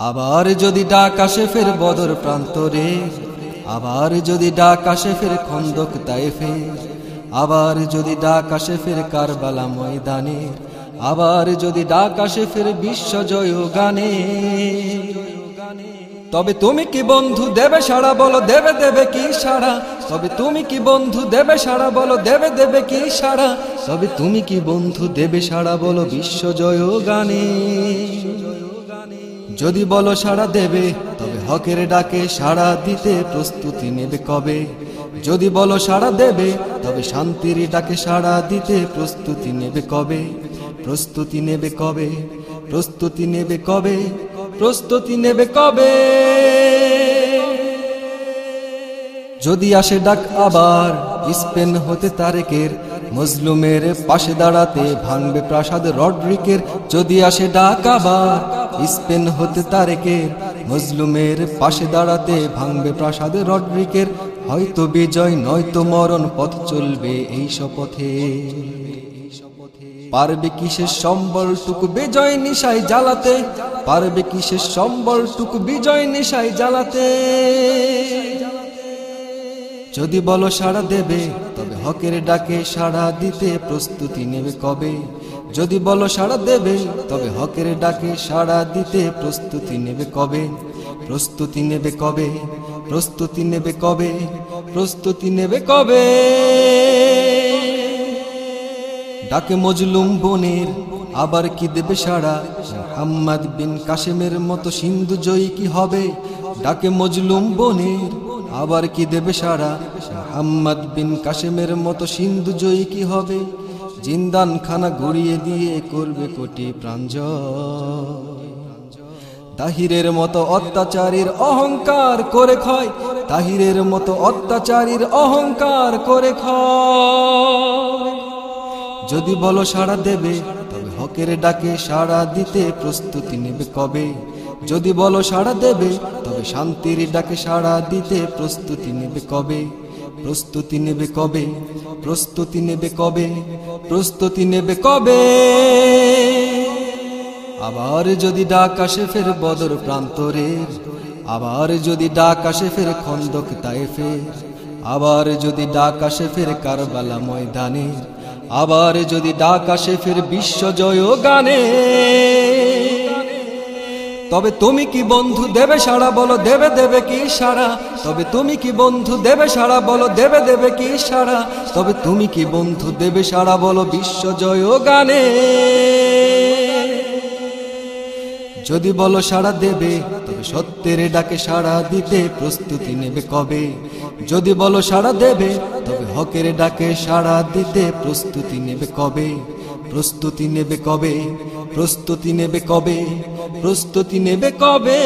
আবার যদি ডাক আসে ফের বদর প্রান্তরে, আবার যদি ডাক আসে ফের খন্দক তাইফে, আবার যদি ডাক আসে ফের কারবালা ময়দানে, আবার যদি ডাক আসে ফের বিশ্ব জয় গানে তবে তুমি কি বন্ধু দেবে সাড়া? বলো দেবে দেবে কি সাড়া? তবে তুমি কি বন্ধু দেবে সাড়া? বলো দেবে দেবে কি সাড়া? তবে তুমি কি বন্ধু দেবে সাড়া? বলো বিশ্ব জয় গানে যদি বলো সাড়া দেবে, তবে হকের ডাকে সাড়া দিতে প্রস্তুতি নেবে কবে? যদি বলো সাড়া দেবে, তবে শান্তির ডাকে সাড়া দিতে প্রস্তুতি নেবে কবে? প্রস্তুতি নেবে কবে? প্রস্তুতি নেবে কবে? প্রস্তুতি নেবে কবে? যদি আসে ডাক আবার, স্পেন হতে তারেকের, মজলুমের পাশে দাঁড়াতে ভাঙবে প্রাসাদ রড্রিকের। যদি আসে ডাক আবার স্পেন হতে তারেকের মজলুমের পাশে দাঁড়াতে ভাঙবে প্রাসাদ রড্রিকের। হয়তো বিজয়, নয়তো মরণ, পথ চলবে এই শপথে। পারবে কিসের সম্বল টুকু বিজয় নিশাই জ্বালাতে? পারবে কিসের সম্বল টুকু বিজয় নিশাই জ্বালাতে? যদি বলো সাড়া দেবে, তবে হকের ডাকে সাড়া দিতে প্রস্তুতি নেবে কবে? যদি বলো সাড়া দেবে, তবে হকের ডাকে সাড়া দিতে প্রস্তুতি নেবে কবে? প্রস্তুতি নেবে কবে? প্রস্তুতি নেবে কবে? প্রস্তুতি নেবে কবে? ডাকে মজলুম বনের, আবার কি দেবে সাড়া? মোহাম্মদ বিন কাশেমের মতো সিন্ধু জয়ী কি হবে? ডাকে মজলুম বনের, আবার কি দেবে সাড়া? মোহাম্মদ বিন কাশেমের মতো সিন্ধু জয়ী কি হবে? জিন্দান খানা গড়িয়ে দিয়ে করবে কোটি প্রাঞ্জ তাহিরের মতো অত্যাচারীর অহংকার করে খয় তাহিরের মতো অত্যাচারীর অহংকার করে যদি বলো সাড়া দেবে, তবে হকের ডাকে সাড়া দিতে প্রস্তুতি নেবে কবে? যদি বলো সাড়া দেবে, তবে শান্তির ডাকে সাড়া দিতে প্রস্তুতি নেবে কবে? প্রস্তুতি নেবে কবে? প্রস্তুতি নেবে কবে? প্রস্তুতি নেবে কবে? আবার যদি ডাক আসে ফের বদর প্রান্তরের। আবার যদি ডাক আসে ফের খন্দক তাইফের আবার যদি ডাক আসে ফের কারবালা ময়দানের। আবার যদি ডাক আসে ফের বিশ্ব জয় গানে তবে তুমি কি বন্ধু? দেবে সারা বলো দেবে দেবে কি সারা তবে তুমি কি বন্ধু? দেবে সারা বলো দেবে দেবে কি সারা তবে তুমি কি বন্ধু? দেবে সারা বলো বিশ্ব জয় গানে। যদি বলো সারা দেবে, তবে সত্যের ডাকে সাড়া দিতে প্রস্তুতি নেবে কবে? যদি বলো সাড়া দেবে, তবে হকের ডাকে সাড়া দিতে প্রস্তুতি নেবে কবে? প্রস্তুতি নেবে কবে? প্রস্তুতি নেবে কবে? প্রস্তুতি নেবে কবে?